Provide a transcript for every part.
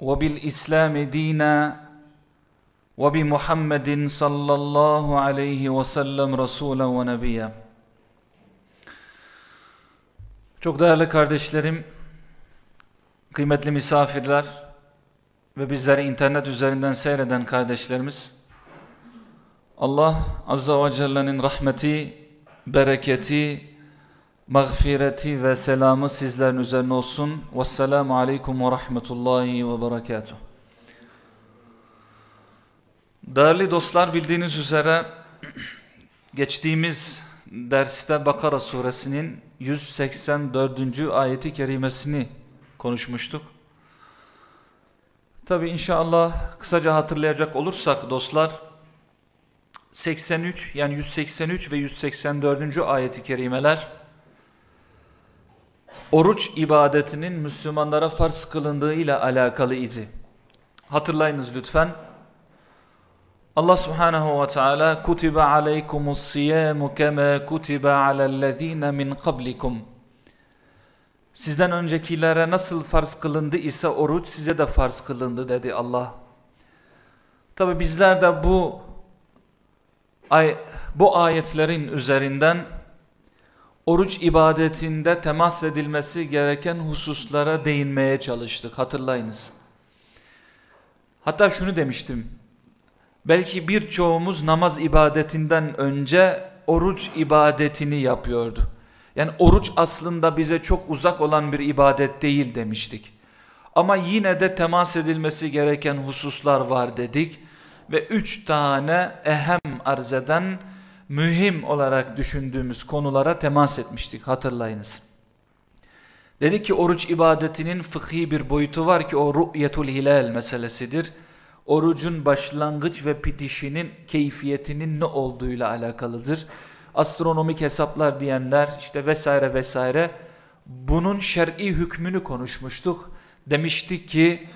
وبالإسلام دينا وبمحمد صلى الله عليه وسلم رسولا ونبيا Çok değerli kardeşlerim, kıymetli misafirler ve bizleri internet üzerinden seyreden kardeşlerimiz, Allah Azza ve Celle'nin rahmeti, bereketi, mağfireti ve selamı sizlerin üzerine olsun. Vesselamu aleyküm ve rahmetullahi ve berekatuhu. Değerli dostlar bildiğiniz üzere geçtiğimiz derste Bakara suresinin 184. ayeti kerimesini konuşmuştuk. Tabi inşallah kısaca hatırlayacak olursak dostlar 83 yani 183 ve 184. ayeti kerimeler oruç ibadetinin Müslümanlara farz kılındığı ile alakalı idi. Hatırlayınız lütfen. Allah Subhanahu ve Teala kutibe aleykumus siyamu kema kutibe alellezine min qablikum. Sizden öncekilere nasıl farz kılındı ise oruç size de farz kılındı dedi Allah. Tabi bizler de bu ay bu ayetlerin üzerinden oruç ibadetinde temas edilmesi gereken hususlara değinmeye çalıştık. Hatırlayınız. Hatta şunu demiştim. Belki birçoğumuz namaz ibadetinden önce oruç ibadetini yapıyordu. Yani oruç aslında bize çok uzak olan bir ibadet değil demiştik. Ama yine de temas edilmesi gereken hususlar var dedik. Ve üç tane ehem arz eden mühim olarak düşündüğümüz konulara temas etmiştik hatırlayınız. Dedi ki oruç ibadetinin fıkhi bir boyutu var ki o ru'yetul hilal meselesidir. Orucun başlangıç ve bitişinin keyfiyetinin ne olduğuyla alakalıdır. Astronomik hesaplar diyenler işte vesaire vesaire bunun şer'i hükmünü konuşmuştuk. Demiştik ki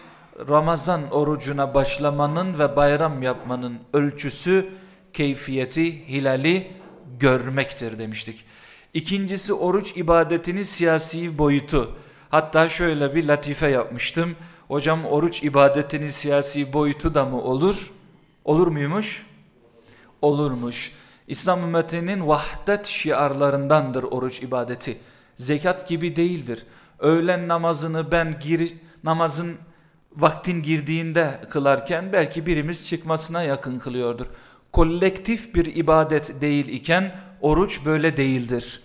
Ramazan orucuna başlamanın ve bayram yapmanın ölçüsü keyfiyeti, hilali görmektir demiştik. İkincisi oruç ibadetinin siyasi boyutu. Hatta şöyle bir latife yapmıştım. Hocam oruç ibadetinin siyasi boyutu da mı olur? Olur muymuş? Olurmuş. İslam ümmetinin vahdet şiarlarındandır oruç ibadeti. Zekat gibi değildir. Öğlen namazını ben gir, namazın vaktin girdiğinde kılarken belki birimiz çıkmasına yakın kılıyordur kolektif bir ibadet değil iken oruç böyle değildir.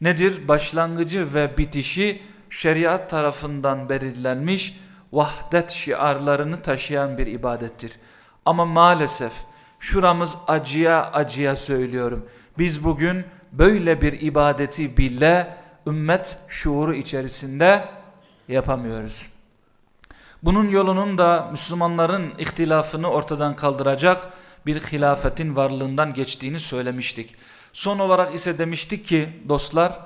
Nedir? Başlangıcı ve bitişi şeriat tarafından belirlenmiş vahdet şiarlarını taşıyan bir ibadettir. Ama maalesef şuramız acıya acıya söylüyorum. Biz bugün böyle bir ibadeti bile ümmet şuuru içerisinde yapamıyoruz. Bunun yolunun da Müslümanların ihtilafını ortadan kaldıracak bir hilafetin varlığından geçtiğini söylemiştik. Son olarak ise demiştik ki dostlar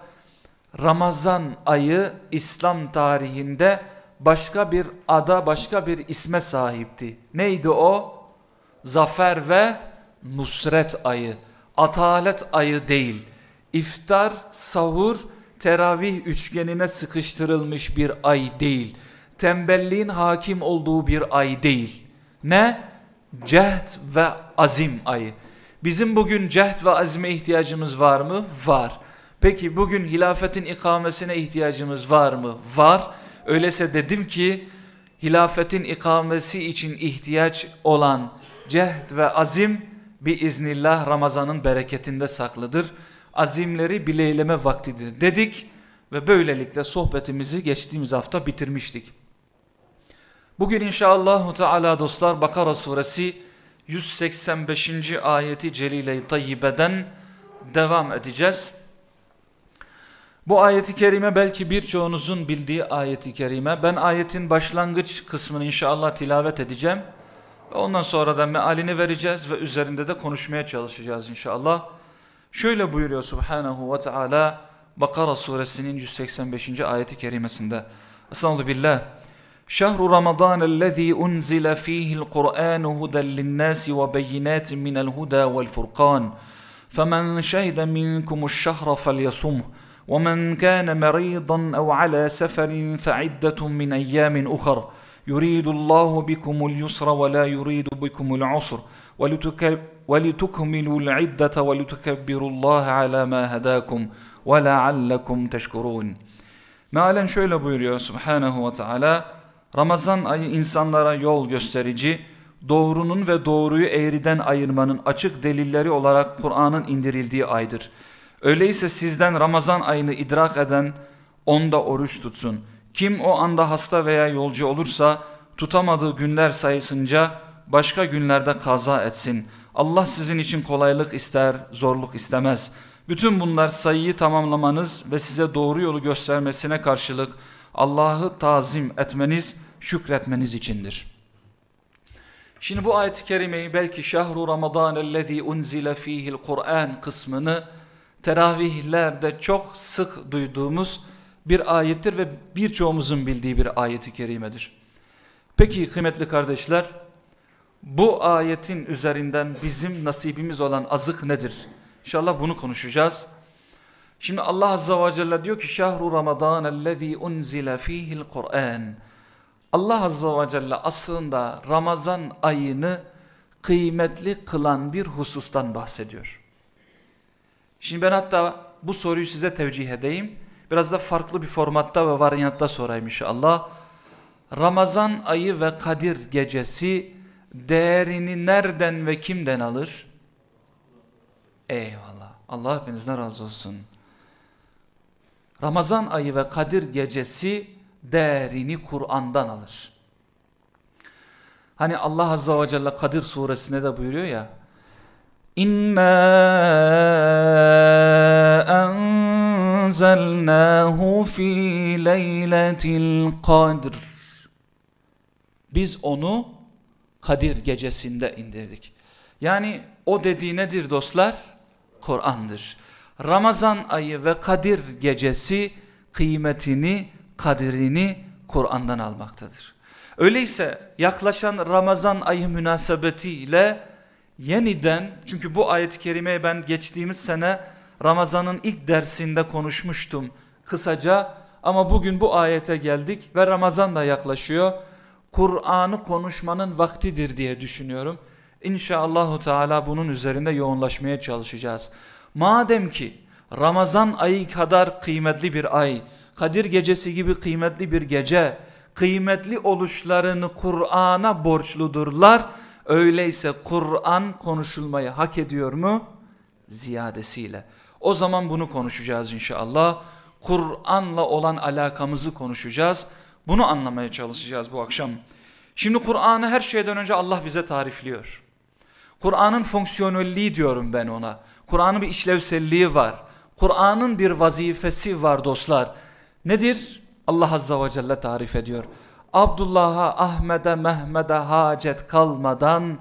Ramazan ayı İslam tarihinde başka bir ada başka bir isme sahipti. Neydi o? Zafer ve Nusret ayı. Atalet ayı değil. İftar, sahur, teravih üçgenine sıkıştırılmış bir ay değil. Tembelliğin hakim olduğu bir ay değil. Ne? Cehd ve azim ayı. Bizim bugün cehd ve azime ihtiyacımız var mı? Var. Peki bugün hilafetin ikamesine ihtiyacımız var mı? Var. Öyleyse dedim ki hilafetin ikamesi için ihtiyaç olan cehd ve azim biiznillah Ramazan'ın bereketinde saklıdır. Azimleri bileyleme vaktidir dedik ve böylelikle sohbetimizi geçtiğimiz hafta bitirmiştik. Bugün inşallah Teala dostlar Bakara suresi 185. ayeti celile-i tayyibeden devam edeceğiz. Bu ayeti kerime belki birçoğunuzun bildiği ayeti kerime. Ben ayetin başlangıç kısmını inşallah tilavet edeceğim. Ondan sonra da mealini vereceğiz ve üzerinde de konuşmaya çalışacağız inşallah. Şöyle buyuruyor Subhanahu ve Teala Bakara suresinin 185. ayeti kerimesinde. Estağfurullah ellezî unzile fîhil Kur'ânu huden linnâsi ve beyinâtin minel huda vel furqân. فمن شهد منكم الشهر فليصمه ومن كان مريضا أو على سفر فعدة من أيام أخر يريد الله بكم اليسر ولا يريد بكم العسر ولتكملوا العدة ولتكبروا الله على ما هداكم وَلَعَلَّكُمْ تَشْكُرُونَ Mealen şöyle buyuruyor Subhanahu ve Teala Ramazan ayı insanlara yol gösterici, doğrunun ve doğruyu eğriden ayırmanın açık delilleri olarak Kur'an'ın indirildiği aydır. Öyleyse sizden Ramazan ayını idrak eden onda oruç tutsun. Kim o anda hasta veya yolcu olursa tutamadığı günler sayısınca başka günlerde kaza etsin. Allah sizin için kolaylık ister, zorluk istemez. Bütün bunlar sayıyı tamamlamanız ve size doğru yolu göstermesine karşılık Allah'ı tazim etmeniz, şükretmeniz içindir. Şimdi bu ayet-i kerimeyi belki şahru Ramazan ellezî unzile fîhil Kur'an kısmını teravihlerde çok sık duyduğumuz bir ayettir ve birçoğumuzun bildiği bir ayeti kerimedir. Peki kıymetli kardeşler, bu ayetin üzerinden bizim nasibimiz olan azık nedir? İnşallah bunu konuşacağız. Şimdi Allah Azze ve Celle diyor ki şahru Ramazan ellezî unzile fîhil Kur'an. Allah Azze ve Celle aslında Ramazan ayını kıymetli kılan bir husustan bahsediyor. Şimdi ben hatta bu soruyu size tevcih edeyim. Biraz da farklı bir formatta ve varyantta sorayım inşallah. Ramazan ayı ve Kadir gecesi değerini nereden ve kimden alır? Eyvallah. Allah hepinizden razı olsun. Ramazan ayı ve Kadir gecesi değerini Kur'an'dan alır. Hani Allah Azze ve Celle Kadir suresinde de buyuruyor ya İnna enzelnahu fi leyletil kadr Biz onu Kadir gecesinde indirdik. Yani o dediği nedir dostlar? Kur'an'dır. Ramazan ayı ve Kadir gecesi kıymetini, kadirini Kur'an'dan almaktadır. Öyleyse yaklaşan Ramazan ayı münasebetiyle yeniden çünkü bu ayet-i kerimeyi ben geçtiğimiz sene Ramazan'ın ilk dersinde konuşmuştum kısaca ama bugün bu ayete geldik ve Ramazan da yaklaşıyor. Kur'an'ı konuşmanın vaktidir diye düşünüyorum. İnşallahü Teala bunun üzerinde yoğunlaşmaya çalışacağız. Madem ki Ramazan ayı kadar kıymetli bir ay, Kadir gecesi gibi kıymetli bir gece, kıymetli oluşlarını Kur'an'a borçludurlar. Öyleyse Kur'an konuşulmayı hak ediyor mu? Ziyadesiyle. O zaman bunu konuşacağız inşallah. Kur'an'la olan alakamızı konuşacağız. Bunu anlamaya çalışacağız bu akşam. Şimdi Kur'an'ı her şeyden önce Allah bize tarifliyor. Kur'an'ın fonksiyonelliği diyorum ben ona. Kur'an'ın bir işlevselliği var. Kur'an'ın bir vazifesi var dostlar. Nedir? Allah Azza ve Celle tarif ediyor. Abdullah'a, Ahmet'e, Mehmet'e hacet kalmadan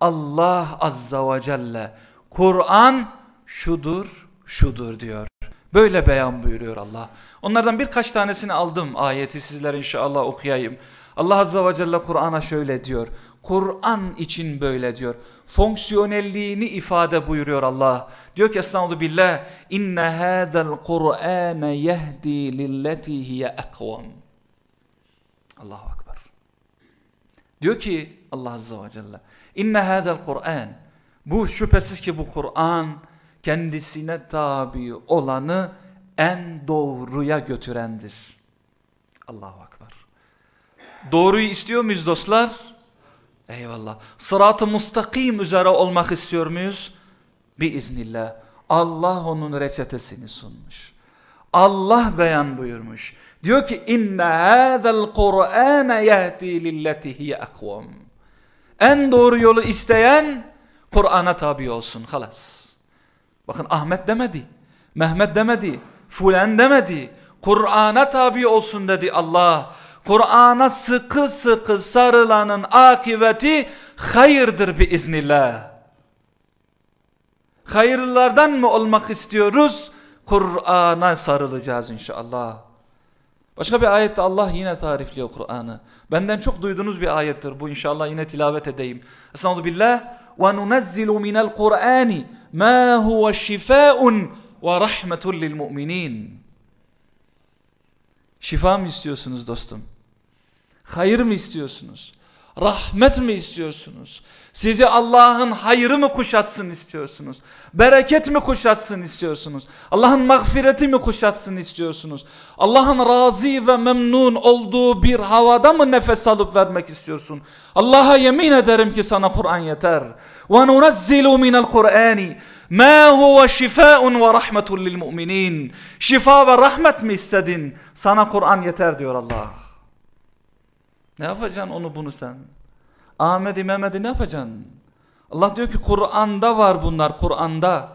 Allah Azza ve Celle Kur'an şudur, şudur diyor. Böyle beyan buyuruyor Allah. Onlardan birkaç tanesini aldım ayeti sizlere inşallah okuyayım. Allah Azza ve Celle Kur'an'a şöyle diyor. Kur'an için böyle diyor. Fonksiyonelliğini ifade buyuruyor Allah. Diyor ki Estağfurullah billah inne hâzel Kur'âne yehdi lilleti hiye ekvam. Allahu Akbar. Diyor ki Allah Azze ve Celle inne hâzel Kur'an bu şüphesiz ki bu Kur'an kendisine tabi olanı en doğruya götürendir. Allahu Akbar. Doğruyu istiyor muyuz dostlar? Eyvallah. Sırat-ı mustakim üzere olmak istiyor muyuz? Biiznillah. Allah onun reçetesini sunmuş. Allah beyan buyurmuş. Diyor ki inne hâzel Kur'âne yehti lilleti hiye akvam. En doğru yolu isteyen Kur'an'a tabi olsun. Halas. Bakın Ahmet demedi. Mehmet demedi. fulen demedi. Kur'an'a tabi olsun dedi Allah. Kur'an'a sıkı sıkı sarılanın akıbeti hayırdır bir iznillah. Hayırlardan mı olmak istiyoruz? Kur'an'a sarılacağız inşallah. Başka bir ayette Allah yine tarifliyor Kur'an'ı. Benden çok duyduğunuz bir ayettir bu inşallah yine tilavet edeyim. Estağfurullah billah ve nunezzilu minel Kur'ani ma huve şifaun ve rahmetul lil. Şifa mı istiyorsunuz dostum? Hayır mı istiyorsunuz? Rahmet mi istiyorsunuz? Sizi Allah'ın hayrı mı kuşatsın istiyorsunuz? Bereket mi kuşatsın istiyorsunuz? Allah'ın mağfireti mi kuşatsın istiyorsunuz? Allah'ın razı ve memnun olduğu bir havada mı nefes alıp vermek istiyorsun? Allah'a yemin ederim ki sana Kur'an yeter. وَنُنَزِّلُ مِنَ الْقُرْآنِ مَا هُوَ شِفَاءٌ وَرَحْمَةٌ لِلْمُؤْمِنِينَ Şifa ve rahmet mi istedin? Sana Kur'an yeter diyor Allah. Ne yapacaksın onu bunu sen? Ahmet'i Mehmet'i ne yapacaksın? Allah diyor ki Kur'an'da var bunlar Kur'an'da.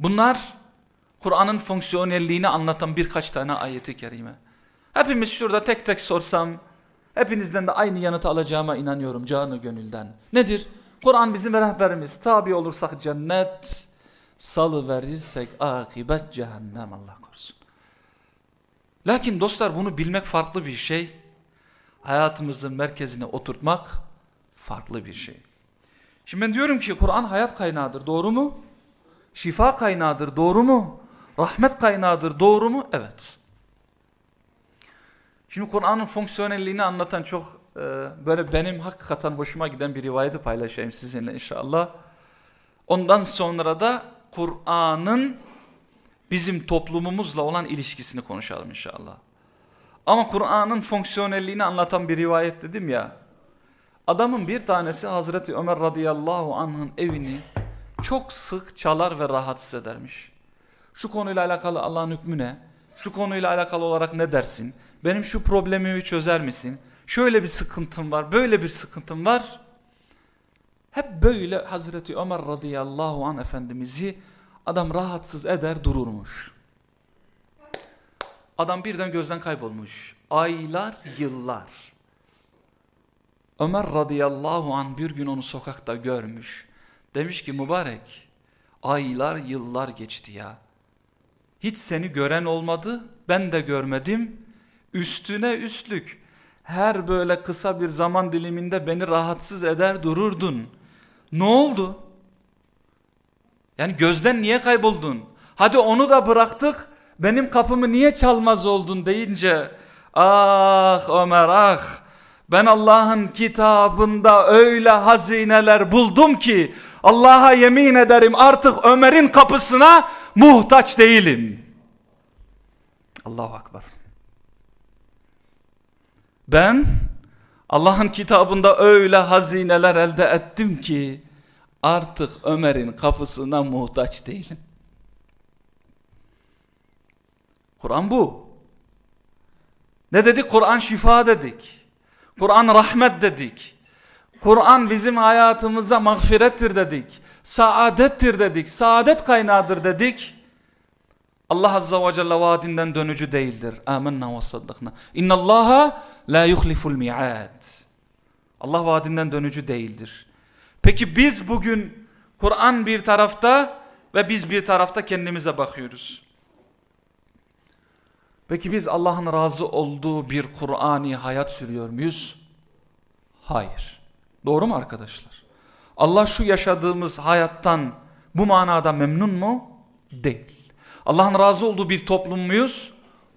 Bunlar Kur'an'ın fonksiyonelliğini anlatan birkaç tane ayeti kerime. Hepimiz şurada tek tek sorsam hepinizden de aynı yanıtı alacağıma inanıyorum canı gönülden. Nedir? Kur'an bizim rehberimiz. Tabi olursak cennet, salı verirsek akibet cehennem Allah. Lakin dostlar bunu bilmek farklı bir şey. Hayatımızın merkezine oturtmak farklı bir şey. Şimdi ben diyorum ki Kur'an hayat kaynağıdır doğru mu? Şifa kaynağıdır doğru mu? Rahmet kaynağıdır doğru mu? Evet. Şimdi Kur'an'ın fonksiyonelliğini anlatan çok e, böyle benim hakikaten hoşuma giden bir rivayeti paylaşayım sizinle inşallah. Ondan sonra da Kur'an'ın bizim toplumumuzla olan ilişkisini konuşalım inşallah. Ama Kur'an'ın fonksiyonelliğini anlatan bir rivayet dedim ya. Adamın bir tanesi Hazreti Ömer radıyallahu anh'ın evini çok sık çalar ve rahatsız edermiş. Şu konuyla alakalı Allah'ın hükmü ne? Şu konuyla alakalı olarak ne dersin? Benim şu problemimi çözer misin? Şöyle bir sıkıntım var, böyle bir sıkıntım var. Hep böyle Hazreti Ömer radıyallahu anh efendimizi adam rahatsız eder dururmuş. Adam birden gözden kaybolmuş. Aylar, yıllar. Ömer radıyallahu an bir gün onu sokakta görmüş. Demiş ki mübarek aylar yıllar geçti ya. Hiç seni gören olmadı ben de görmedim. Üstüne üstlük her böyle kısa bir zaman diliminde beni rahatsız eder dururdun. Ne oldu? Yani gözden niye kayboldun? Hadi onu da bıraktık benim kapımı niye çalmaz oldun deyince ah Ömer ah ben Allah'ın kitabında öyle hazineler buldum ki Allah'a yemin ederim artık Ömer'in kapısına muhtaç değilim. Allahu Akbar. Ben Allah'ın kitabında öyle hazineler elde ettim ki artık Ömer'in kapısına muhtaç değilim. Kur'an bu. Ne dedik? Kur'an şifa dedik. Kur'an rahmet dedik. Kur'an bizim hayatımıza mağfirettir dedik. Saadettir dedik. Saadet kaynağıdır dedik. Allah Azza ve Celle vaadinden dönücü değildir. Amenna ve saddakna. İnna Allaha la yuhliful mi'ad. Allah vaadinden dönücü değildir. Peki biz bugün Kur'an bir tarafta ve biz bir tarafta kendimize bakıyoruz. Peki biz Allah'ın razı olduğu bir Kur'ani hayat sürüyor muyuz? Hayır. Doğru mu arkadaşlar? Allah şu yaşadığımız hayattan bu manada memnun mu? Değil. Allah'ın razı olduğu bir toplum muyuz?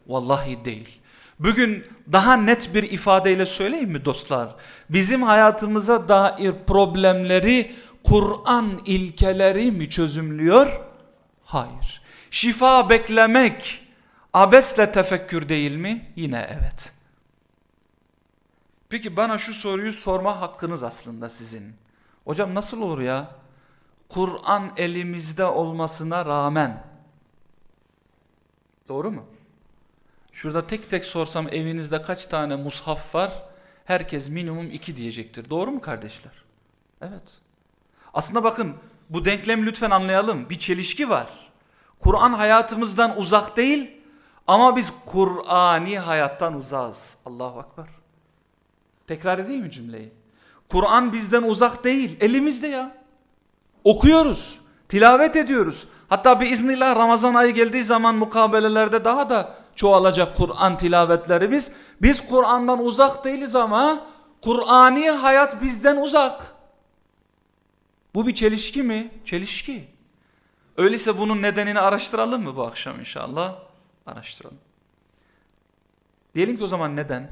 Vallahi değil. Bugün daha net bir ifadeyle söyleyeyim mi dostlar? Bizim hayatımıza dair problemleri Kur'an ilkeleri mi çözümlüyor? Hayır. Şifa beklemek abesle tefekkür değil mi? Yine evet. Peki bana şu soruyu sorma hakkınız aslında sizin. Hocam nasıl olur ya? Kur'an elimizde olmasına rağmen. Doğru mu? Şurada tek tek sorsam evinizde kaç tane mushaf var? Herkes minimum iki diyecektir. Doğru mu kardeşler? Evet. Aslında bakın bu denklemi lütfen anlayalım. Bir çelişki var. Kur'an hayatımızdan uzak değil ama biz Kur'ani hayattan uzağız. Allahu Akbar. Tekrar edeyim mi cümleyi? Kur'an bizden uzak değil, elimizde ya. Okuyoruz, tilavet ediyoruz. Hatta bir iznillah Ramazan ayı geldiği zaman mukabelelerde daha da çoğalacak Kur'an tilavetlerimiz. Biz Kur'an'dan uzak değiliz ama Kur'ani hayat bizden uzak. Bu bir çelişki mi? Çelişki. Öyleyse bunun nedenini araştıralım mı bu akşam inşallah? Araştıralım. Diyelim ki o zaman neden?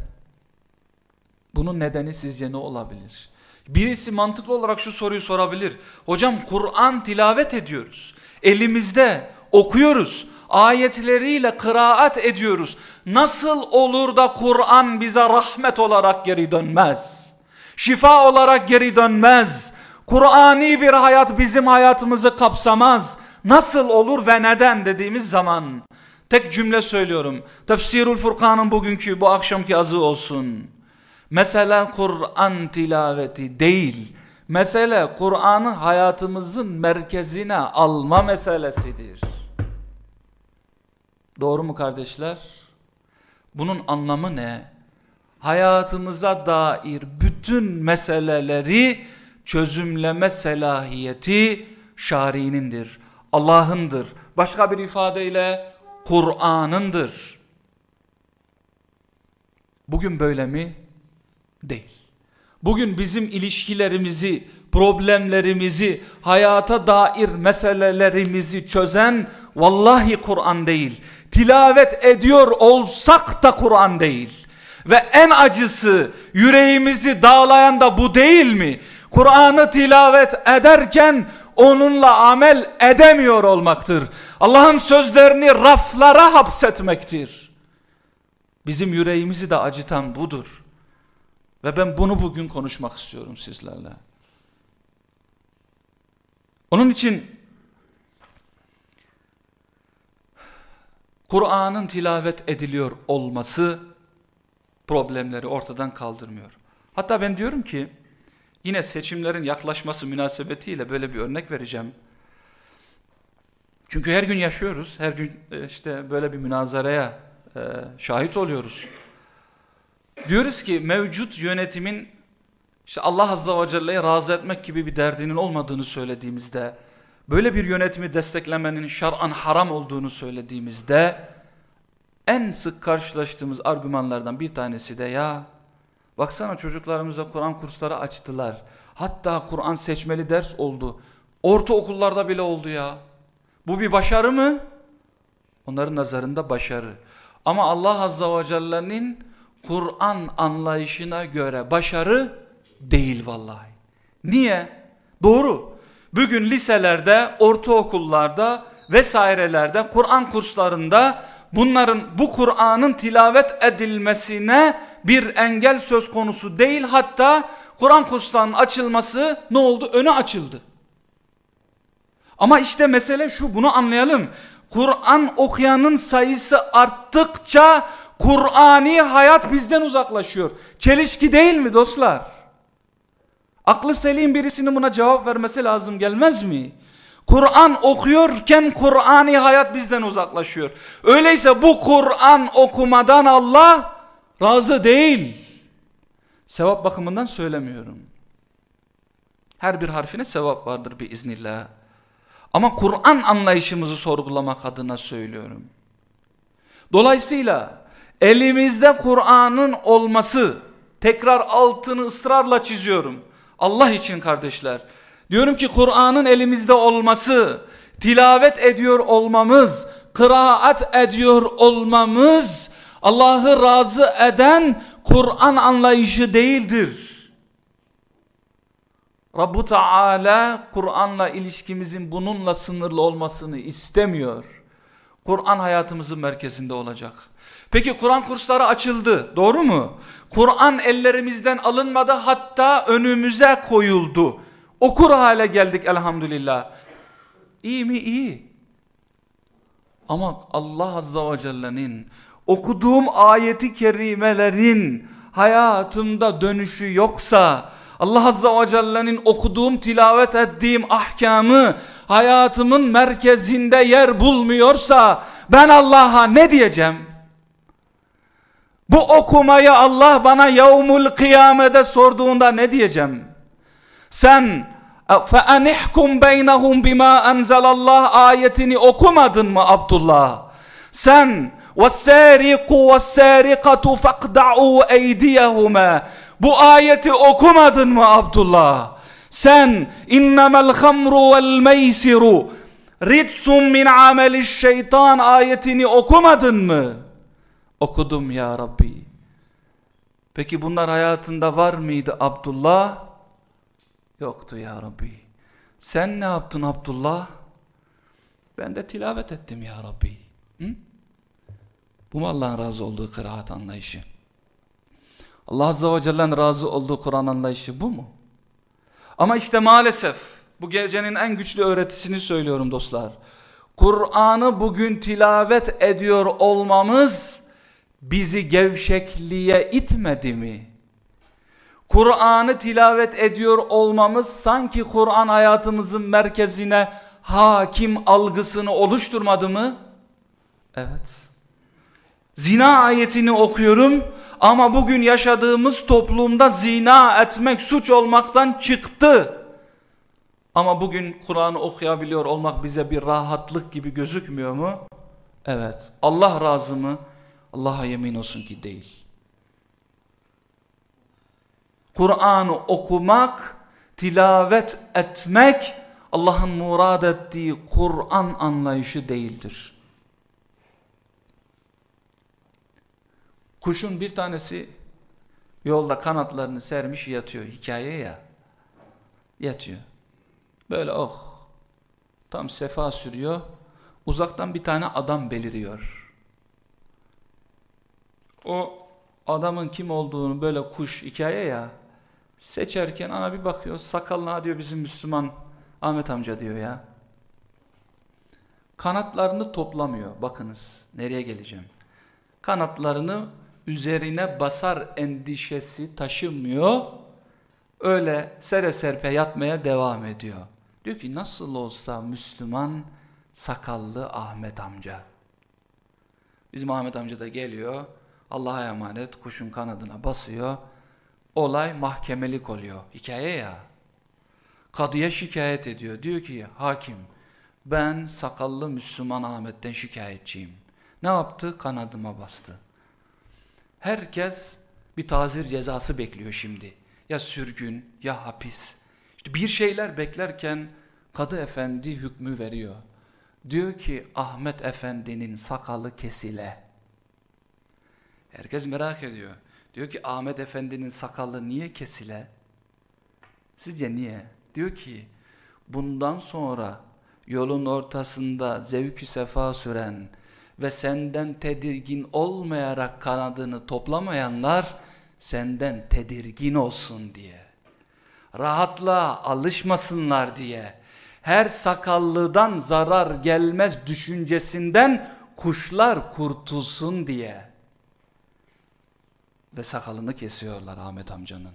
Bunun nedeni sizce ne olabilir? Birisi mantıklı olarak şu soruyu sorabilir. Hocam Kur'an tilavet ediyoruz. Elimizde okuyoruz. Ayetleriyle kıraat ediyoruz. Nasıl olur da Kur'an bize rahmet olarak geri dönmez? Şifa olarak geri dönmez. Kur'ani bir hayat bizim hayatımızı kapsamaz. Nasıl olur ve neden dediğimiz zaman tek cümle söylüyorum. Tefsirul Furkan'ın bugünkü bu akşamki azı olsun. Mesele Kur'an tilaveti değil. Mesele Kur'an'ı hayatımızın merkezine alma meselesidir. Doğru mu kardeşler? Bunun anlamı ne? Hayatımıza dair bütün meseleleri çözümleme selahiyeti şari'inindir. Allah'ındır. Başka bir ifadeyle Kur'an'ındır. Bugün böyle mi? Değil. Bugün bizim ilişkilerimizi, problemlerimizi, hayata dair meselelerimizi çözen vallahi Kur'an değil. Tilavet ediyor olsak da Kur'an değil. Ve en acısı yüreğimizi dağlayan da bu değil mi? Kur'an'ı tilavet ederken onunla amel edemiyor olmaktır. Allah'ın sözlerini raflara hapsetmektir. Bizim yüreğimizi de acıtan budur. Ve ben bunu bugün konuşmak istiyorum sizlerle. Onun için Kur'an'ın tilavet ediliyor olması problemleri ortadan kaldırmıyor. Hatta ben diyorum ki Yine seçimlerin yaklaşması münasebetiyle böyle bir örnek vereceğim. Çünkü her gün yaşıyoruz, her gün e, işte böyle bir münazaraya e, şahit oluyoruz. Diyoruz ki mevcut yönetimin işte Allah Azze ve Celle'yi razı etmek gibi bir derdinin olmadığını söylediğimizde, böyle bir yönetimi desteklemenin şar'an haram olduğunu söylediğimizde, en sık karşılaştığımız argümanlardan bir tanesi de ya Baksana çocuklarımıza Kur'an kursları açtılar. Hatta Kur'an seçmeli ders oldu. Ortaokullarda bile oldu ya. Bu bir başarı mı? Onların nazarında başarı. Ama Allah Azza ve Celle'nin Kur'an anlayışına göre başarı değil vallahi. Niye? Doğru. Bugün liselerde, ortaokullarda vesairelerde, Kur'an kurslarında bunların bu Kur'an'ın tilavet edilmesine bir engel söz konusu değil. Hatta Kur'an kurslarının açılması ne oldu? Önü açıldı. Ama işte mesele şu bunu anlayalım. Kur'an okuyanın sayısı arttıkça Kur'ani hayat bizden uzaklaşıyor. Çelişki değil mi dostlar? Aklı selim birisinin buna cevap vermesi lazım gelmez mi? Kur'an okuyorken Kur'ani hayat bizden uzaklaşıyor. Öyleyse bu Kur'an okumadan Allah razı değil. Sevap bakımından söylemiyorum. Her bir harfine sevap vardır bir iznillah. Ama Kur'an anlayışımızı sorgulamak adına söylüyorum. Dolayısıyla elimizde Kur'an'ın olması, tekrar altını ısrarla çiziyorum. Allah için kardeşler. Diyorum ki Kur'an'ın elimizde olması, tilavet ediyor olmamız, kıraat ediyor olmamız, Allah'ı razı eden Kur'an anlayışı değildir. Rabbu Teala Kur'an'la ilişkimizin bununla sınırlı olmasını istemiyor. Kur'an hayatımızın merkezinde olacak. Peki Kur'an kursları açıldı doğru mu? Kur'an ellerimizden alınmadı hatta önümüze koyuldu. Okur hale geldik elhamdülillah. İyi mi? İyi. Ama Allah Azza ve Celle'nin okuduğum ayeti kerimelerin hayatımda dönüşü yoksa Allah Azza ve Celle'nin okuduğum tilavet ettiğim ahkamı hayatımın merkezinde yer bulmuyorsa ben Allah'a ne diyeceğim? Bu okumayı Allah bana yevmul kıyamede sorduğunda ne diyeceğim? Sen فَاَنِحْكُمْ بَيْنَهُمْ بِمَا أَنْزَلَ اللّٰهِ ayetini okumadın mı Abdullah? Sen وَالسَّارِقُ وَالسَّارِقَةُ فَقْدَعُوا اَيْدِيَهُمَا Bu ayeti okumadın mı Abdullah? Sen innemel hamru vel meysiru ritsun min ameliş şeytan ayetini okumadın mı? Okudum ya Rabbi. Peki bunlar hayatında var mıydı Abdullah? Yoktu ya Rabbi. Sen ne yaptın Abdullah? Ben de tilavet ettim ya Rabbi. Hı? Bu mu Allah'ın razı olduğu kıraat anlayışı? Allah Azze ve Celle'nin razı olduğu Kur'an anlayışı bu mu? Ama işte maalesef bu gecenin en güçlü öğretisini söylüyorum dostlar. Kur'an'ı bugün tilavet ediyor olmamız bizi gevşekliğe itmedi mi? Kur'an'ı tilavet ediyor olmamız sanki Kur'an hayatımızın merkezine hakim algısını oluşturmadı mı? Evet. Zina ayetini okuyorum ama bugün yaşadığımız toplumda zina etmek suç olmaktan çıktı. Ama bugün Kur'an'ı okuyabiliyor olmak bize bir rahatlık gibi gözükmüyor mu? Evet. Allah razı mı? Allah'a yemin olsun ki değil. Kur'an'ı okumak, tilavet etmek Allah'ın murad ettiği Kur'an anlayışı değildir. Kuşun bir tanesi yolda kanatlarını sermiş yatıyor. Hikaye ya. Yatıyor. Böyle oh. Tam sefa sürüyor. Uzaktan bir tane adam beliriyor. O adamın kim olduğunu böyle kuş hikaye ya. Seçerken ana bir bakıyor. Sakalına diyor bizim Müslüman Ahmet amca diyor ya. Kanatlarını toplamıyor. Bakınız nereye geleceğim. Kanatlarını üzerine basar endişesi taşımıyor. Öyle sere serpe yatmaya devam ediyor. Diyor ki nasıl olsa Müslüman sakallı Ahmet amca. Bizim Ahmet amca da geliyor. Allah'a emanet kuşun kanadına basıyor. Olay mahkemelik oluyor. Hikaye ya. Kadıya şikayet ediyor. Diyor ki hakim ben sakallı Müslüman Ahmet'ten şikayetçiyim. Ne yaptı? Kanadıma bastı. Herkes bir tazir cezası bekliyor şimdi. Ya sürgün ya hapis. İşte bir şeyler beklerken kadı efendi hükmü veriyor. Diyor ki Ahmet efendinin sakalı kesile. Herkes merak ediyor. Diyor ki Ahmet efendinin sakalı niye kesile? Sizce niye? Diyor ki bundan sonra yolun ortasında zevkü sefa süren ve senden tedirgin olmayarak kanadını toplamayanlar senden tedirgin olsun diye. Rahatla alışmasınlar diye. Her sakallıdan zarar gelmez düşüncesinden kuşlar kurtulsun diye. Ve sakalını kesiyorlar Ahmet amcanın.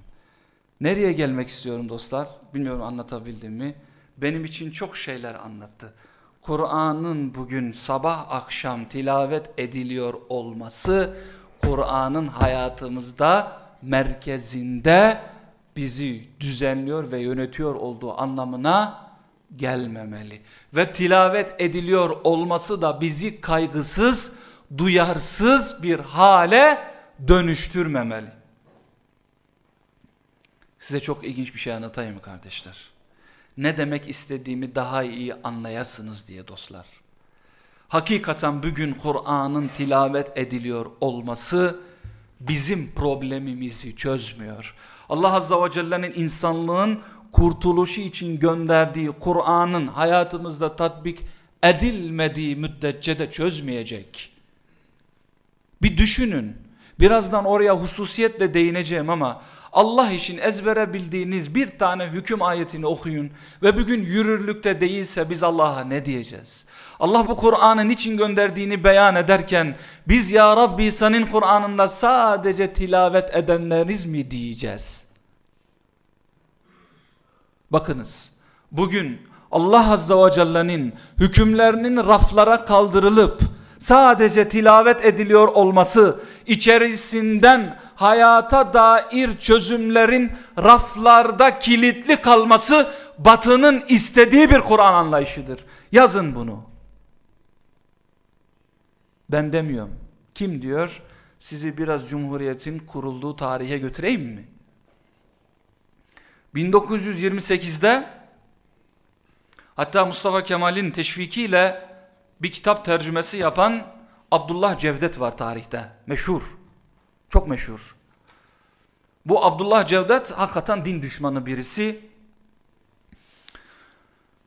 Nereye gelmek istiyorum dostlar? Bilmiyorum anlatabildim mi? Benim için çok şeyler anlattı. Kur'an'ın bugün sabah akşam tilavet ediliyor olması Kur'an'ın hayatımızda merkezinde bizi düzenliyor ve yönetiyor olduğu anlamına gelmemeli. Ve tilavet ediliyor olması da bizi kaygısız, duyarsız bir hale dönüştürmemeli. Size çok ilginç bir şey anlatayım kardeşler ne demek istediğimi daha iyi anlayasınız diye dostlar. Hakikaten bugün Kur'an'ın tilavet ediliyor olması bizim problemimizi çözmüyor. Allah Azza ve Celle'nin insanlığın kurtuluşu için gönderdiği Kur'an'ın hayatımızda tatbik edilmediği müddetçe de çözmeyecek. Bir düşünün. Birazdan oraya hususiyetle değineceğim ama Allah için ezbere bildiğiniz bir tane hüküm ayetini okuyun ve bugün yürürlükte değilse biz Allah'a ne diyeceğiz? Allah bu Kur'an'ın niçin gönderdiğini beyan ederken biz ya Rabbi senin Kur'an'ınla sadece tilavet edenleriz mi diyeceğiz? Bakınız bugün Allah Azza ve Celle'nin hükümlerinin raflara kaldırılıp sadece tilavet ediliyor olması, içerisinden hayata dair çözümlerin raflarda kilitli kalması batının istediği bir Kur'an anlayışıdır. Yazın bunu. Ben demiyorum. Kim diyor? Sizi biraz Cumhuriyet'in kurulduğu tarihe götüreyim mi? 1928'de hatta Mustafa Kemal'in teşvikiyle bir kitap tercümesi yapan Abdullah Cevdet var tarihte. Meşhur. Çok meşhur. Bu Abdullah Cevdet hakikaten din düşmanı birisi.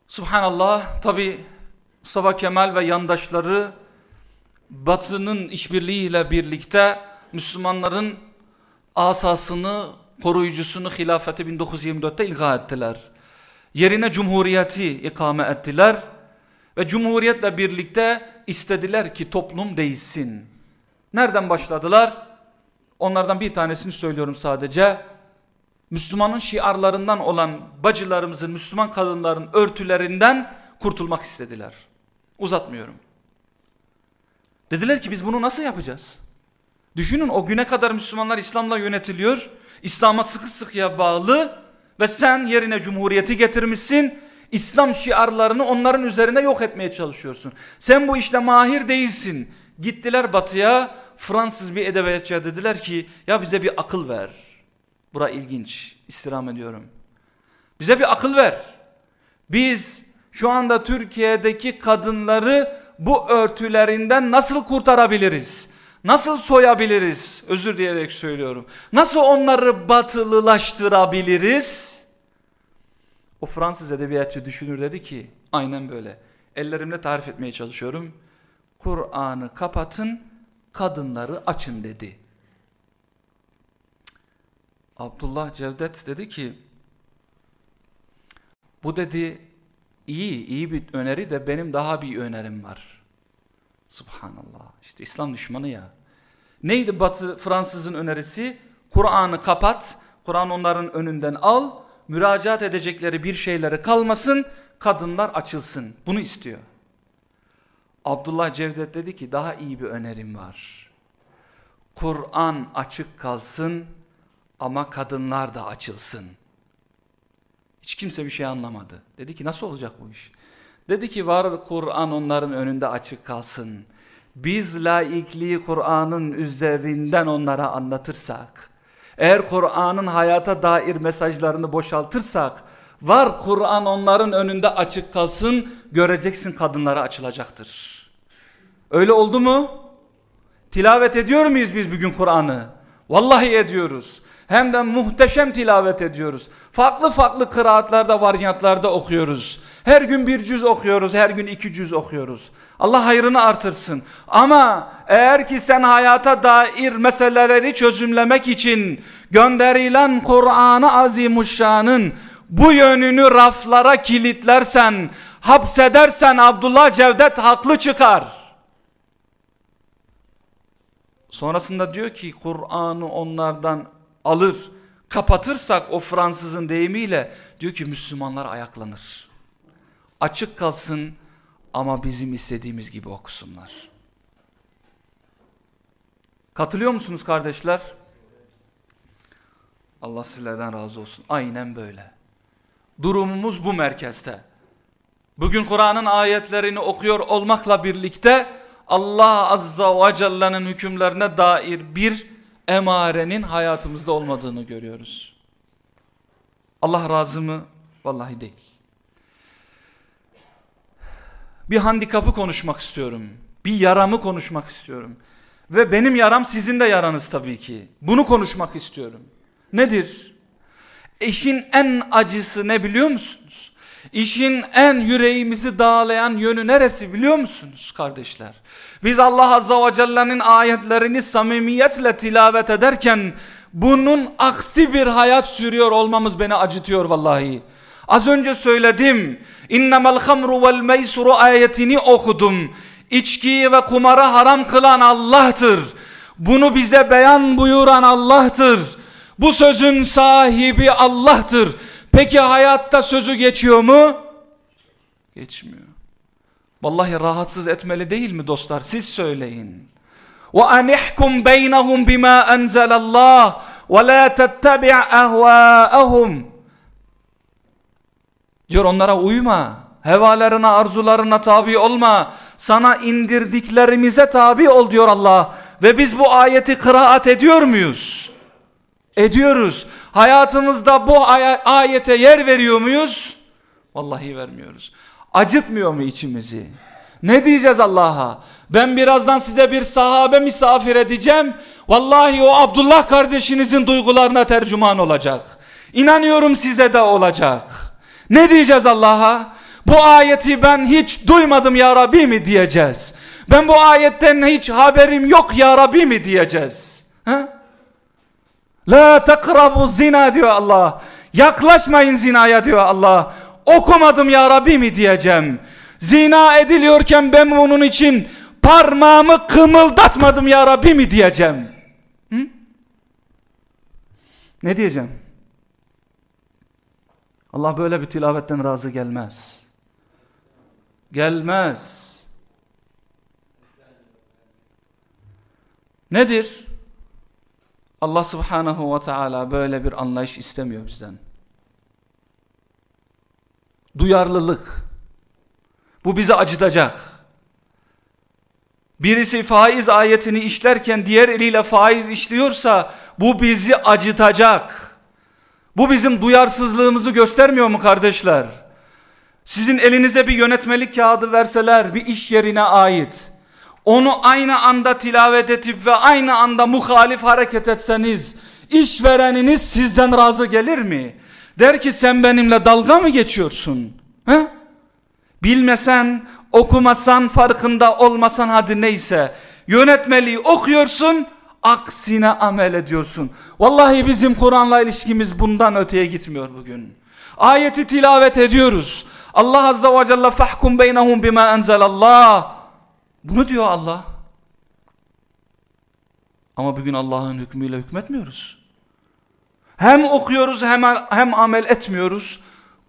Subhanallah tabi Mustafa Kemal ve yandaşları batının işbirliğiyle birlikte Müslümanların asasını, koruyucusunu hilafeti 1924'te ilga ettiler. Yerine cumhuriyeti ikame ettiler ve cumhuriyetle birlikte istediler ki toplum değişsin. Nereden başladılar? Onlardan bir tanesini söylüyorum sadece. Müslümanın şiarlarından olan bacılarımızın, Müslüman kadınların örtülerinden kurtulmak istediler. Uzatmıyorum. Dediler ki biz bunu nasıl yapacağız? Düşünün o güne kadar Müslümanlar İslam'la yönetiliyor. İslam'a sıkı sıkıya bağlı ve sen yerine cumhuriyeti getirmişsin. İslam şiarlarını onların üzerine yok etmeye çalışıyorsun. Sen bu işte mahir değilsin. Gittiler batıya Fransız bir edebiyatçıya dediler ki ya bize bir akıl ver. Bura ilginç istirham ediyorum. Bize bir akıl ver. Biz şu anda Türkiye'deki kadınları bu örtülerinden nasıl kurtarabiliriz? Nasıl soyabiliriz? Özür dileyerek söylüyorum. Nasıl onları batılılaştırabiliriz? O Fransız edebiyatçı düşünür dedi ki aynen böyle. Ellerimle tarif etmeye çalışıyorum. Kur'an'ı kapatın, kadınları açın dedi. Abdullah Cevdet dedi ki bu dedi iyi, iyi bir öneri de benim daha bir önerim var. Subhanallah. İşte İslam düşmanı ya. Neydi Batı Fransızın önerisi? Kur'an'ı kapat, Kur'an onların önünden al, müracaat edecekleri bir şeyleri kalmasın, kadınlar açılsın. Bunu istiyor. Abdullah Cevdet dedi ki daha iyi bir önerim var. Kur'an açık kalsın ama kadınlar da açılsın. Hiç kimse bir şey anlamadı. Dedi ki nasıl olacak bu iş? Dedi ki var Kur'an onların önünde açık kalsın. Biz laikliği Kur'an'ın üzerinden onlara anlatırsak, eğer Kur'an'ın hayata dair mesajlarını boşaltırsak, var Kur'an onların önünde açık kalsın, göreceksin kadınlara açılacaktır. Öyle oldu mu? Tilavet ediyor muyuz biz bugün Kur'an'ı? Vallahi ediyoruz. Hem de muhteşem tilavet ediyoruz. Farklı farklı kıraatlarda, varyantlarda okuyoruz. Her gün bir cüz okuyoruz, her gün iki cüz okuyoruz. Allah hayrını artırsın. Ama eğer ki sen hayata dair meseleleri çözümlemek için gönderilen Kur'an-ı Azimuşşan'ın bu yönünü raflara kilitlersen, hapsedersen Abdullah Cevdet haklı çıkar. Sonrasında diyor ki Kur'an'ı onlardan alır, kapatırsak o Fransızın deyimiyle diyor ki Müslümanlar ayaklanır. Açık kalsın ama bizim istediğimiz gibi okusunlar. Katılıyor musunuz kardeşler? Allah sizlerden razı olsun. Aynen böyle. Durumumuz bu merkezde. Bugün Kur'an'ın ayetlerini okuyor olmakla birlikte Allah Azza ve Celle'nin hükümlerine dair bir emarenin hayatımızda olmadığını görüyoruz. Allah razı mı? Vallahi değil. Bir handikapı konuşmak istiyorum. Bir yaramı konuşmak istiyorum. Ve benim yaram sizin de yaranız tabii ki. Bunu konuşmak istiyorum. Nedir? Eşin en acısı ne biliyor musunuz? İşin en yüreğimizi dağlayan yönü neresi biliyor musunuz kardeşler? Biz Allah Azza ve Celle'nin ayetlerini samimiyetle tilavet ederken bunun aksi bir hayat sürüyor olmamız beni acıtıyor vallahi. Az önce söyledim. İnnemel hamru vel meysuru ayetini okudum. İçkiyi ve kumarı haram kılan Allah'tır. Bunu bize beyan buyuran Allah'tır. Bu sözün sahibi Allah'tır. Peki hayatta sözü geçiyor mu? Geçmiyor. Vallahi rahatsız etmeli değil mi dostlar? Siz söyleyin. وَاَنِحْكُمْ بَيْنَهُمْ بِمَا أَنْزَلَ اللّٰهِ وَلَا تَتَّبِعْ اَهْوَاءَهُمْ Diyor onlara uyma. Hevalarına, arzularına tabi olma. Sana indirdiklerimize tabi ol diyor Allah. Ve biz bu ayeti kıraat ediyor muyuz? Ediyoruz. Hayatımızda bu ay ayete yer veriyor muyuz? Vallahi vermiyoruz. Acıtmıyor mu içimizi? Ne diyeceğiz Allah'a? Ben birazdan size bir sahabe misafir edeceğim. Vallahi o Abdullah kardeşinizin duygularına tercüman olacak. İnanıyorum size de olacak. Ne diyeceğiz Allah'a? Bu ayeti ben hiç duymadım ya Rabbi mi diyeceğiz. Ben bu ayetten hiç haberim yok ya Rabbi mi diyeceğiz. Ha? La takrabu zina diyor Allah. Yaklaşmayın zinaya diyor Allah. Okumadım ya Rabbi mi diyeceğim. Zina ediliyorken ben bunun için parmağımı kımıldatmadım ya Rabbi mi diyeceğim. Hı? Ne diyeceğim? Allah böyle bir tilavetten razı gelmez. Gelmez. Nedir? Allah subhanahu ve teala böyle bir anlayış istemiyor bizden. Duyarlılık. Bu bizi acıtacak. Birisi faiz ayetini işlerken diğer eliyle faiz işliyorsa bu bizi acıtacak. Bu bizim duyarsızlığımızı göstermiyor mu kardeşler? Sizin elinize bir yönetmelik kağıdı verseler bir iş yerine ait. Onu aynı anda tilavet edip ve aynı anda muhalif hareket etseniz işvereniniz sizden razı gelir mi? Der ki sen benimle dalga mı geçiyorsun? He? Bilmesen, okumasan, farkında olmasan hadi neyse. Yönetmeliği okuyorsun, aksine amel ediyorsun. Vallahi bizim Kur'an'la ilişkimiz bundan öteye gitmiyor bugün. Ayeti tilavet ediyoruz. Allah Azza ve Celle fahkum beynehum bima enzelallah. Bunu diyor Allah. Ama bugün Allah'ın hükmüyle hükmetmiyoruz. Hem okuyoruz hem, hem amel etmiyoruz.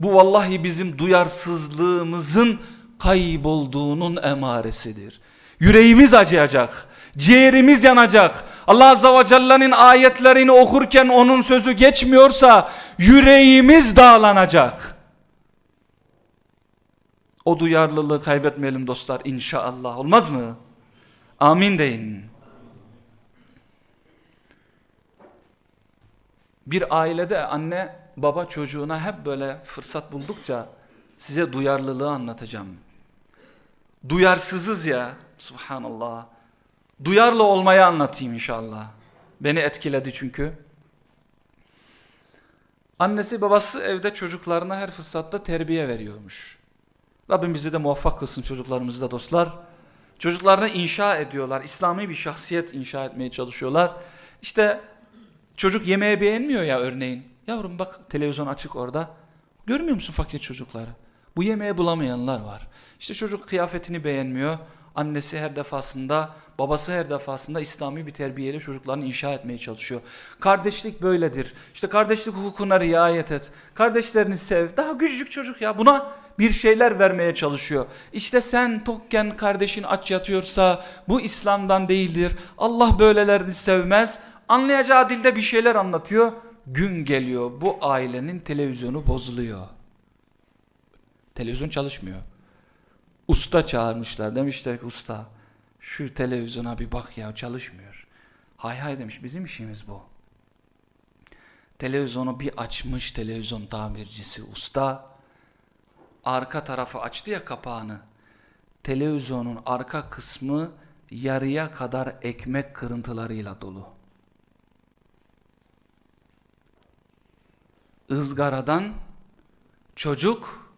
Bu vallahi bizim duyarsızlığımızın kaybolduğunun emaresidir. Yüreğimiz acıyacak. Ciğerimiz yanacak. Allah Azze ve Celle'nin ayetlerini okurken onun sözü geçmiyorsa yüreğimiz dağlanacak. O duyarlılığı kaybetmeyelim dostlar inşallah. Olmaz mı? Amin deyin. Bir ailede anne baba çocuğuna hep böyle fırsat buldukça size duyarlılığı anlatacağım. Duyarsızız ya subhanallah. Duyarlı olmayı anlatayım inşallah. Beni etkiledi çünkü. Annesi babası evde çocuklarına her fırsatta terbiye veriyormuş. Rabbim bizi de muvaffak kılsın çocuklarımızı da dostlar. Çocuklarını inşa ediyorlar. İslami bir şahsiyet inşa etmeye çalışıyorlar. İşte çocuk yemeği beğenmiyor ya örneğin. Yavrum bak televizyon açık orada. Görmüyor musun fakir çocukları? Bu yemeği bulamayanlar var. İşte çocuk kıyafetini beğenmiyor. Annesi her defasında, babası her defasında İslami bir terbiyeyle çocuklarını inşa etmeye çalışıyor. Kardeşlik böyledir. İşte kardeşlik hukukuna riayet et. Kardeşlerini sev. Daha küçücük çocuk ya buna bir şeyler vermeye çalışıyor. İşte sen tokken kardeşin aç yatıyorsa bu İslam'dan değildir. Allah böylelerini sevmez. Anlayacağı dilde bir şeyler anlatıyor. Gün geliyor bu ailenin televizyonu bozuluyor. Televizyon çalışmıyor. Usta çağırmışlar. Demişler ki usta şu televizyona bir bak ya çalışmıyor. Hay hay demiş bizim işimiz bu. Televizyonu bir açmış televizyon tamircisi usta. Arka tarafı açtı ya kapağını. Televizyonun arka kısmı yarıya kadar ekmek kırıntılarıyla dolu. Izgaradan çocuk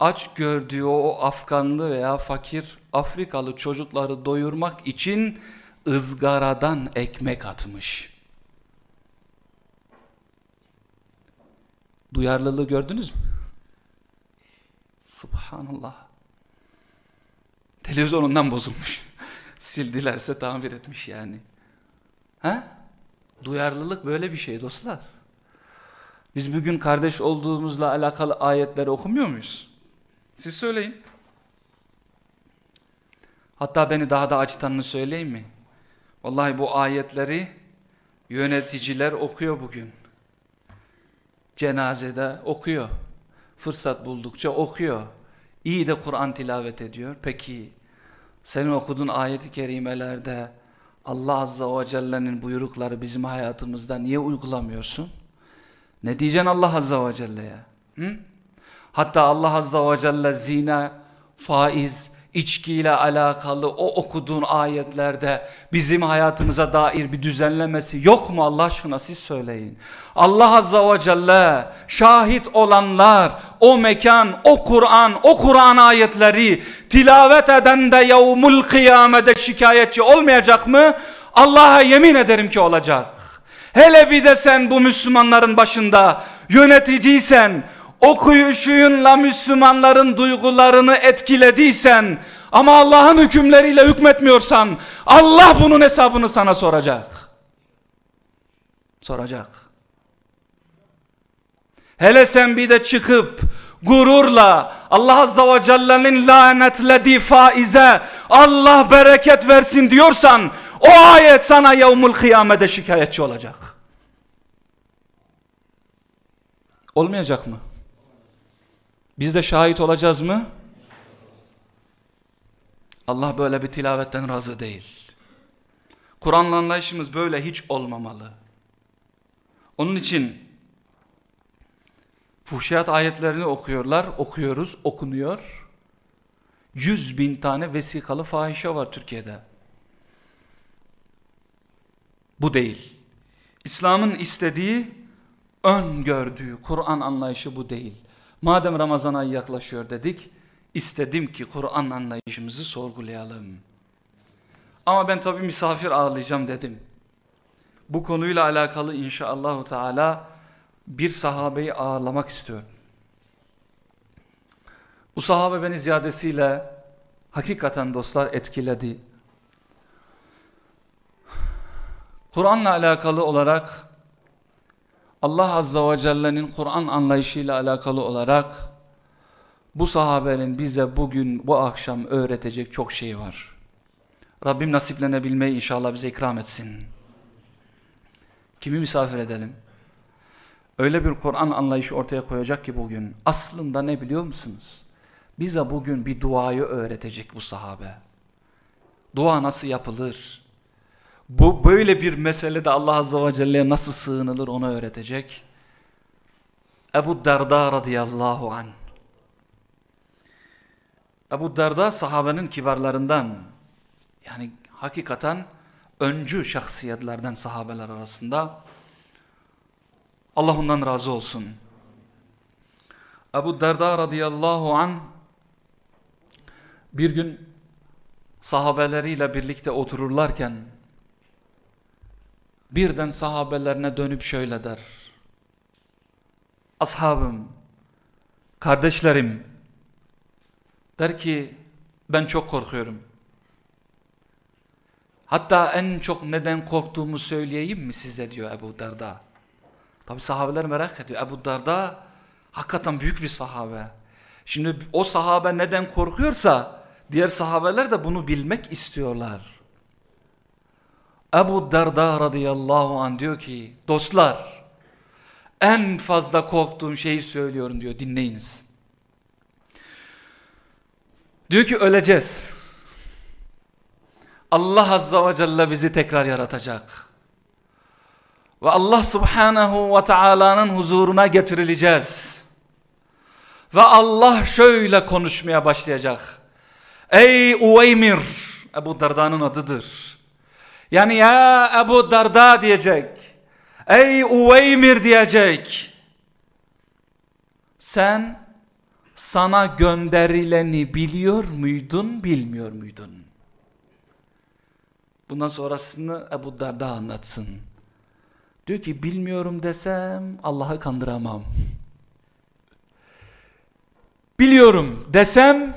aç gördüğü o Afganlı veya fakir Afrikalı çocukları doyurmak için ızgaradan ekmek atmış. Duyarlılığı gördünüz mü? Subhanallah. Televizyonundan bozulmuş. Sildilerse tamir etmiş yani. Ha? Duyarlılık böyle bir şey dostlar. Biz bugün kardeş olduğumuzla alakalı ayetleri okumuyor muyuz? Siz söyleyin. Hatta beni daha da acıtanını söyleyeyim mi? Vallahi bu ayetleri yöneticiler okuyor bugün. Cenazede okuyor. Fırsat buldukça okuyor. İyi de Kur'an tilavet ediyor. Peki senin okuduğun ayeti kerimelerde Allah Azza ve Celle'nin buyrukları bizim hayatımızda niye uygulamıyorsun? Ne diyeceksin Allah Azza ve Celle'ye? Hatta Allah Azza ve Celle zina, faiz, içkiyle alakalı o okuduğun ayetlerde bizim hayatımıza dair bir düzenlemesi yok mu Allah aşkına siz söyleyin. Allah Azza ve Celle şahit olanlar o mekan, o Kur'an, o Kur'an ayetleri tilavet eden de yevmul kıyamede şikayetçi olmayacak mı? Allah'a yemin ederim ki olacak. Hele bir de sen bu Müslümanların başında yöneticiysen, okuyuşuyunla Müslümanların duygularını etkilediysen ama Allah'ın hükümleriyle hükmetmiyorsan Allah bunun hesabını sana soracak. Soracak. Hele sen bir de çıkıp gururla Allah Azza ve Celle'nin lanetlediği faize Allah bereket versin diyorsan o ayet sana yevmul kıyamede şikayetçi olacak. Olmayacak mı? Biz de şahit olacağız mı? Allah böyle bir tilavetten razı değil. Kur'an'la anlayışımız böyle hiç olmamalı. Onun için fuhşiyat ayetlerini okuyorlar, okuyoruz, okunuyor. Yüz bin tane vesikalı fahişe var Türkiye'de. Bu değil. İslam'ın istediği, öngördüğü Kur'an anlayışı bu değil. Madem Ramazan ayı yaklaşıyor dedik, istedim ki Kur'an anlayışımızı sorgulayalım. Ama ben tabii misafir ağırlayacağım dedim. Bu konuyla alakalı inşallah Teala bir sahabeyi ağırlamak istiyorum. Bu sahabe beni ziyadesiyle hakikaten dostlar etkiledi. Kur'an'la alakalı olarak Allah Azza ve Celle'nin Kur'an anlayışıyla alakalı olarak bu sahabenin bize bugün bu akşam öğretecek çok şey var. Rabbim nasiplenebilmeyi inşallah bize ikram etsin. Kimi misafir edelim? Öyle bir Kur'an anlayışı ortaya koyacak ki bugün. Aslında ne biliyor musunuz? Bize bugün bir duayı öğretecek bu sahabe. Dua nasıl yapılır? Bu böyle bir meselede Allah Azze ve Celle'ye nasıl sığınılır onu öğretecek. Ebu Derda radıyallahu an. Ebu Derda sahabenin kibarlarından. Yani hakikaten öncü şahsiyetlerden sahabeler arasında. Allah ondan razı olsun. Ebu Derda radıyallahu an bir gün sahabeleriyle birlikte otururlarken birden sahabelerine dönüp şöyle der. Ashabım, kardeşlerim der ki ben çok korkuyorum. Hatta en çok neden korktuğumu söyleyeyim mi size diyor Ebu Darda. Tabi sahabeler merak ediyor. Ebu Darda hakikaten büyük bir sahabe. Şimdi o sahabe neden korkuyorsa diğer sahabeler de bunu bilmek istiyorlar. Ebu Derda radıyallahu an diyor ki dostlar en fazla korktuğum şeyi söylüyorum diyor dinleyiniz. Diyor ki öleceğiz. Allah azza ve celle bizi tekrar yaratacak. Ve Allah subhanahu ve taala'nın huzuruna getirileceğiz. Ve Allah şöyle konuşmaya başlayacak. Ey Uveymir, Ebu Darda'nın adıdır. Yani ya Ebu Darda diyecek. Ey Uveymir diyecek. Sen sana gönderileni biliyor muydun, bilmiyor muydun? Bundan sonrasını Ebu Darda anlatsın. Diyor ki bilmiyorum desem Allah'ı kandıramam. Biliyorum desem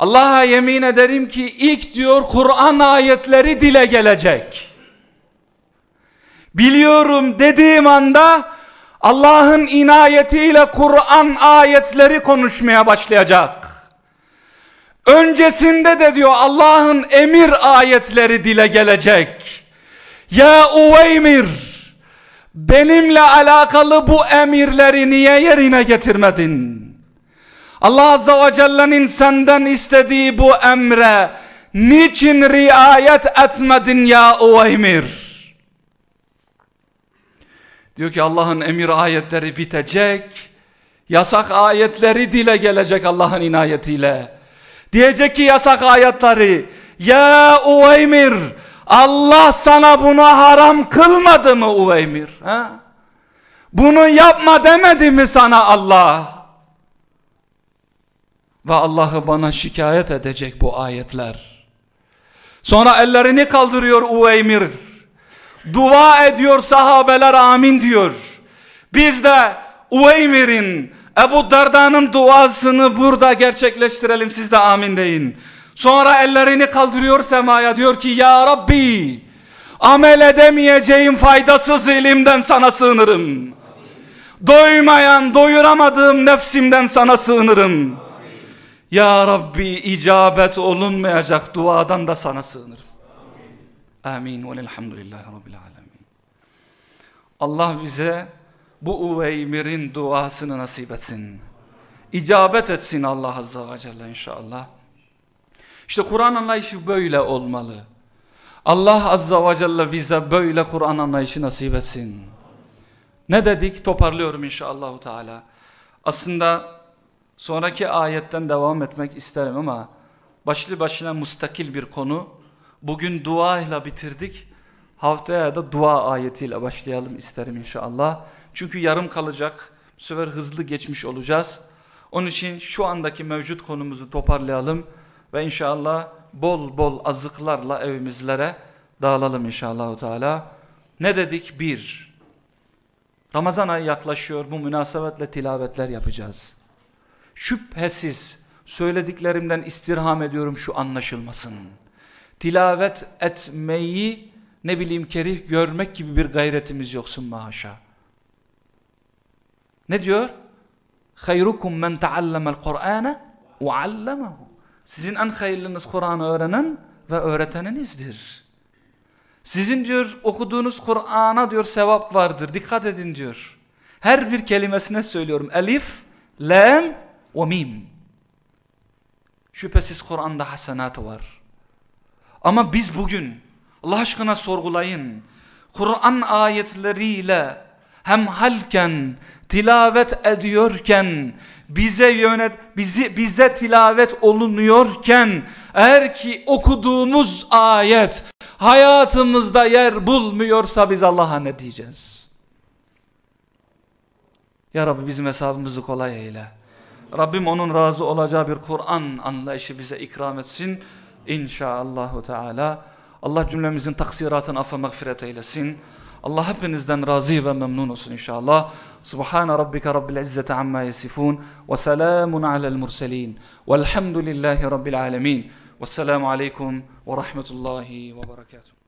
Allah'a yemin ederim ki ilk diyor Kur'an ayetleri dile gelecek. Biliyorum dediğim anda Allah'ın inayetiyle Kur'an ayetleri konuşmaya başlayacak. Öncesinde de diyor Allah'ın emir ayetleri dile gelecek. Ya Uveymir benimle alakalı bu emirleri niye yerine getirmedin? Allah Azze ve Celle'nin senden istediği bu emre niçin riayet etmedin ya Uveymir? Diyor ki Allah'ın emir ayetleri bitecek. Yasak ayetleri dile gelecek Allah'ın inayetiyle. Diyecek ki yasak ayetleri ya Uveymir Allah sana bunu haram kılmadı mı Uveymir? Ha? Bunu yapma demedi mi sana Allah? Ve Allah'ı bana şikayet edecek bu ayetler. Sonra ellerini kaldırıyor Uveymir. Dua ediyor sahabeler amin diyor. Biz de Uveymir'in Ebu Darda'nın duasını burada gerçekleştirelim siz de amin deyin. Sonra ellerini kaldırıyor semaya diyor ki ya Rabbi amel edemeyeceğim faydasız ilimden sana sığınırım. Doymayan doyuramadığım nefsimden sana sığınırım. Ya Rabbi icabet olunmayacak duadan da sana sığınırım. Amin ve elhamdülillahi rabbil alemin. Allah bize bu Uveymir'in duasını nasip etsin. İcabet etsin Allah azze ve celle inşallah. İşte Kur'an anlayışı böyle olmalı. Allah azze ve celle bize böyle Kur'an anlayışı nasip etsin. Ne dedik? Toparlıyorum inşallah Teala. Aslında sonraki ayetten devam etmek isterim ama başlı başına mustakil bir konu. Bugün dua ile bitirdik. Haftaya da dua ayetiyle başlayalım isterim inşallah. Çünkü yarım kalacak. Bu sefer hızlı geçmiş olacağız. Onun için şu andaki mevcut konumuzu toparlayalım. Ve inşallah bol bol azıklarla evimizlere dağılalım inşallah. Teala. Ne dedik? Bir. Ramazan ayı yaklaşıyor. Bu münasebetle tilavetler yapacağız. Şüphesiz söylediklerimden istirham ediyorum şu anlaşılmasın tilavet etmeyi ne bileyim kerih görmek gibi bir gayretimiz yoksun maşa. Ne diyor? Hayrukum men taallamel Kur'ane ve allamahu. Sizin en hayırlınız Kur'an'ı öğrenen ve öğreteninizdir. Sizin diyor okuduğunuz Kur'an'a diyor sevap vardır. Dikkat edin diyor. Her bir kelimesine söylüyorum. Elif, lam ve mim. Şüphesiz Kur'an'da hasenatı var. Ama biz bugün Allah aşkına sorgulayın. Kur'an ayetleriyle hem halken tilavet ediyorken bize yönet bizi bize tilavet olunuyorken eğer ki okuduğumuz ayet hayatımızda yer bulmuyorsa biz Allah'a ne diyeceğiz? Ya Rabbi bizim hesabımızı kolay eyle. Rabbim onun razı olacağı bir Kur'an anlayışı bize ikram etsin. İnşaallahu Teala. Allah cümlemizin taksiratını affa mağfiret eylesin. Allah hepinizden razı ve memnun olsun inşallah. Subhane rabbike rabbil izzeti amma yasifun ve selamun alel murselin. Velhamdülillahi rabbil alemin. Vesselamu aleykum ve rahmetullahi ve berekatuhu.